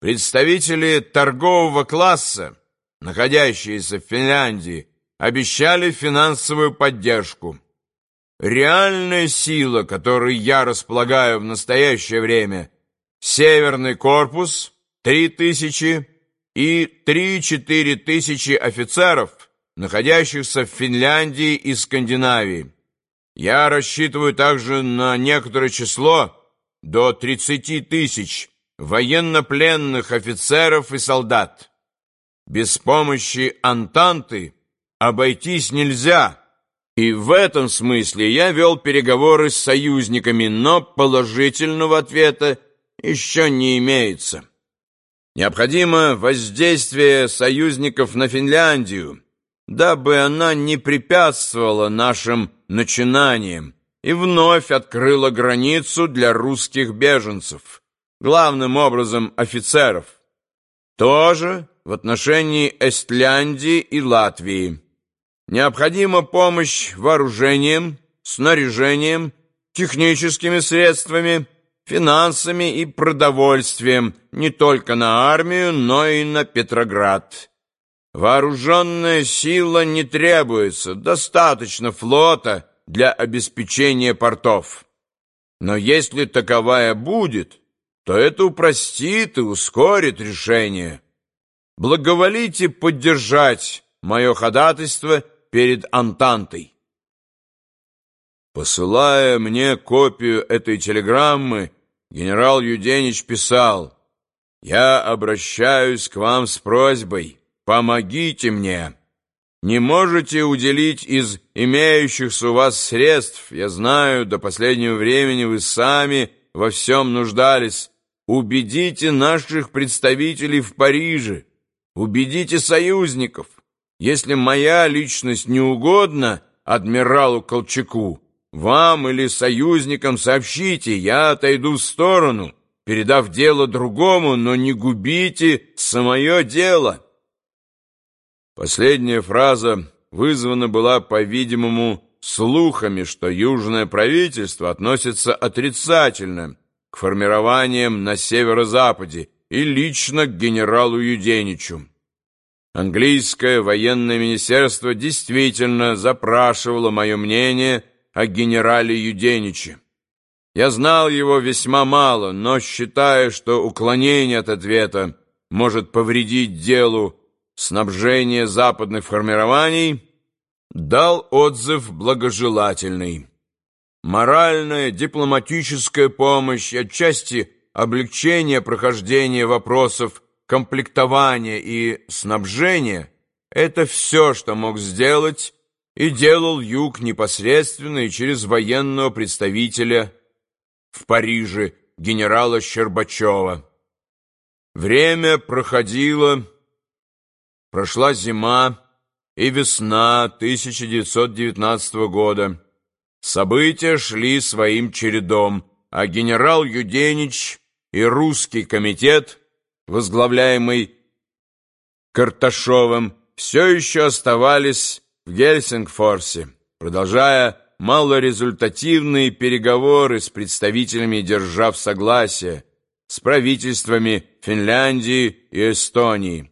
представители торгового класса, находящиеся в Финляндии, обещали финансовую поддержку. Реальная сила, которой я располагаю в настоящее время, Северный корпус, три тысячи и три-четыре тысячи офицеров, находящихся в Финляндии и Скандинавии. Я рассчитываю также на некоторое число до 30 тысяч военнопленных офицеров и солдат. Без помощи Антанты обойтись нельзя, и в этом смысле я вел переговоры с союзниками, но положительного ответа еще не имеется. Необходимо воздействие союзников на Финляндию, дабы она не препятствовала нашим начинаниям и вновь открыла границу для русских беженцев, главным образом офицеров. Тоже в отношении Эстляндии и Латвии. Необходима помощь вооружением, снаряжением, техническими средствами, финансами и продовольствием не только на армию, но и на Петроград. Вооруженная сила не требуется, достаточно флота для обеспечения портов. Но если таковая будет, то это упростит и ускорит решение. Благоволите поддержать мое ходатайство перед Антантой. Посылая мне копию этой телеграммы, генерал Юденич писал, «Я обращаюсь к вам с просьбой, помогите мне. Не можете уделить из имеющихся у вас средств, я знаю, до последнего времени вы сами во всем нуждались. Убедите наших представителей в Париже, убедите союзников. Если моя личность не угодна адмиралу Колчаку, вам или союзникам сообщите, я отойду в сторону, передав дело другому, но не губите самое дело». Последняя фраза вызвана была, по-видимому, слухами, что южное правительство относится отрицательно к формированиям на северо-западе и лично к генералу Юденичу. Английское военное министерство действительно запрашивало мое мнение о генерале Юдениче. Я знал его весьма мало, но, считая, что уклонение от ответа может повредить делу снабжения западных формирований, дал отзыв благожелательный. Моральная, дипломатическая помощь, отчасти облегчение прохождения вопросов комплектования и снабжения — это все, что мог сделать и делал Юг непосредственно и через военного представителя в Париже генерала Щербачева. Время проходило, прошла зима и весна 1919 года. События шли своим чередом, а генерал Юденич и русский комитет, возглавляемый Карташовым, все еще оставались в Гельсингфорсе, продолжая малорезультативные переговоры с представителями держав согласия, с правительствами Финляндии и Эстонии.